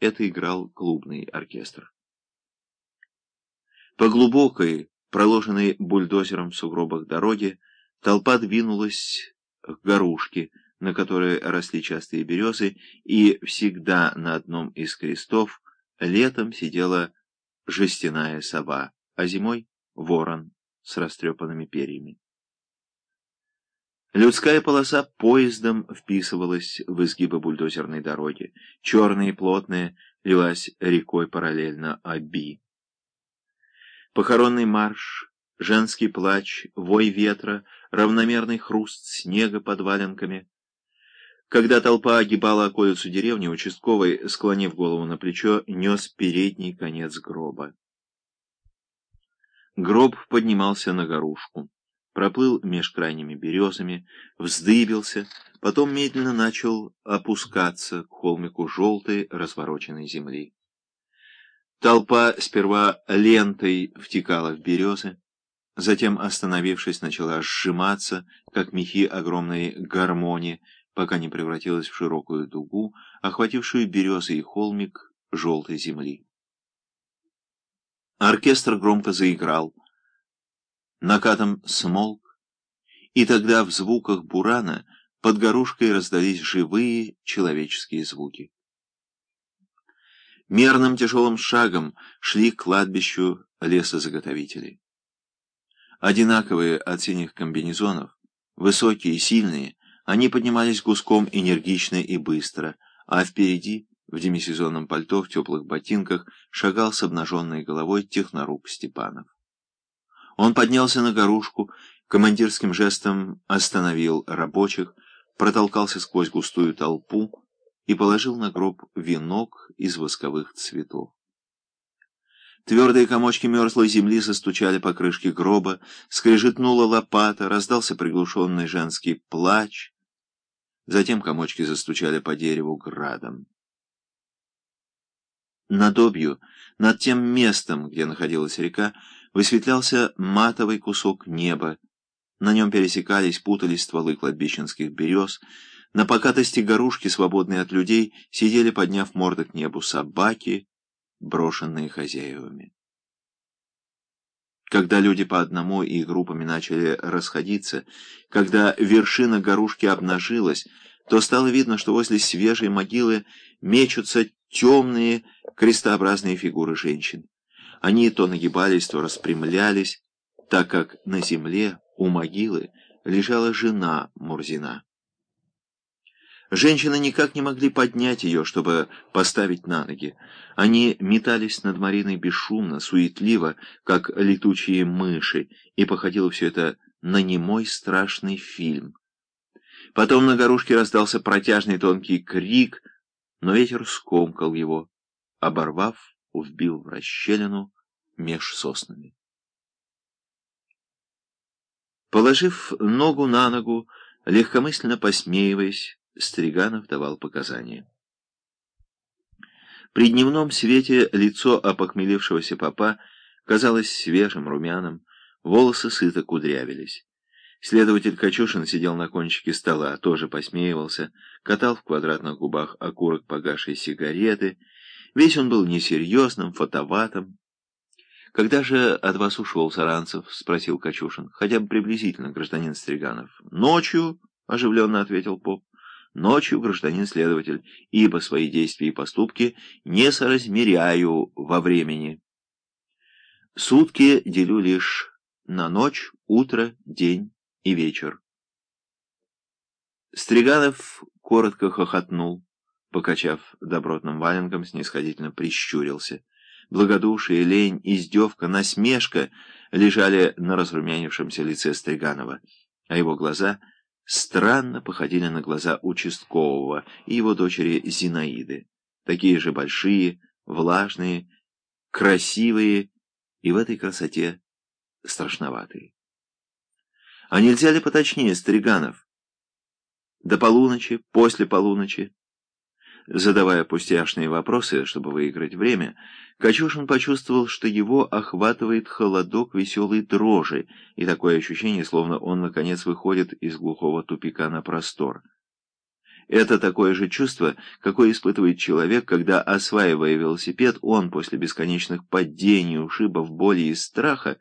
это играл клубный оркестр. По глубокой, проложенной бульдозером в сугробах дороге, толпа двинулась к горушке, на которой росли частые березы, и всегда на одном из крестов летом сидела жестяная сова, а зимой — ворон с растрепанными перьями. Людская полоса поездом вписывалась в изгибы бульдозерной дороги. Черная и плотная лилась рекой параллельно Аби. Похоронный марш, женский плач, вой ветра, равномерный хруст снега под валенками. Когда толпа огибала околицу деревни, участковый, склонив голову на плечо, нес передний конец гроба. Гроб поднимался на горушку проплыл меж крайними березами, вздыбился, потом медленно начал опускаться к холмику желтой развороченной земли. Толпа сперва лентой втекала в березы, затем, остановившись, начала сжиматься, как мехи огромной гармонии, пока не превратилась в широкую дугу, охватившую березы и холмик желтой земли. Оркестр громко заиграл — накатом смолк, и тогда в звуках бурана под горушкой раздались живые человеческие звуки. Мерным тяжелым шагом шли к кладбищу лесозаготовители. Одинаковые от синих комбинезонов, высокие и сильные, они поднимались гуском энергично и быстро, а впереди, в демисезонном пальто, в теплых ботинках, шагал с обнаженной головой технорук Степанов. Он поднялся на горушку, командирским жестом остановил рабочих, протолкался сквозь густую толпу и положил на гроб венок из восковых цветов. Твердые комочки мерзлой земли застучали по крышке гроба, скрежетнула лопата, раздался приглушенный женский плач. Затем комочки застучали по дереву градом. Над обью, над тем местом, где находилась река, высветлялся матовый кусок неба. На нем пересекались, путались стволы кладбищенских берез. На покатости горушки, свободные от людей, сидели, подняв морды к небу, собаки, брошенные хозяевами. Когда люди по одному и группами начали расходиться, когда вершина горушки обнажилась, то стало видно, что возле свежей могилы мечутся темные крестообразные фигуры женщин. Они то нагибались, то распрямлялись, так как на земле у могилы лежала жена Мурзина. Женщины никак не могли поднять ее, чтобы поставить на ноги. Они метались над Мариной бесшумно, суетливо, как летучие мыши, и походило все это на немой страшный фильм. Потом на горушке раздался протяжный тонкий крик, но ветер скомкал его, оборвав вбил в расщелину меж соснами. Положив ногу на ногу, легкомысленно посмеиваясь, Стриганов давал показания. При дневном свете лицо опохмелившегося попа казалось свежим, румяным, волосы сыто кудрявились. Следователь Качушин сидел на кончике стола, тоже посмеивался, катал в квадратных губах окурок погашей сигареты Весь он был несерьезным, фотоватым. «Когда же от вас ушел Саранцев?» — спросил Качушин. «Хотя бы приблизительно, гражданин Стриганов». «Ночью», — оживленно ответил поп. «Ночью, гражданин следователь, ибо свои действия и поступки не соразмеряю во времени. Сутки делю лишь на ночь, утро, день и вечер». Стриганов коротко хохотнул покачав добротным валенком, снисходительно прищурился. Благодушие, лень, издевка, насмешка лежали на разрумянившемся лице Стриганова, а его глаза странно походили на глаза участкового и его дочери Зинаиды, такие же большие, влажные, красивые и в этой красоте страшноватые. А нельзя ли поточнее, Стриганов? До полуночи, после полуночи, Задавая пустяшные вопросы, чтобы выиграть время, Качушин почувствовал, что его охватывает холодок веселой дрожи и такое ощущение, словно он, наконец, выходит из глухого тупика на простор. Это такое же чувство, какое испытывает человек, когда, осваивая велосипед, он после бесконечных падений, ушибов, боли и страха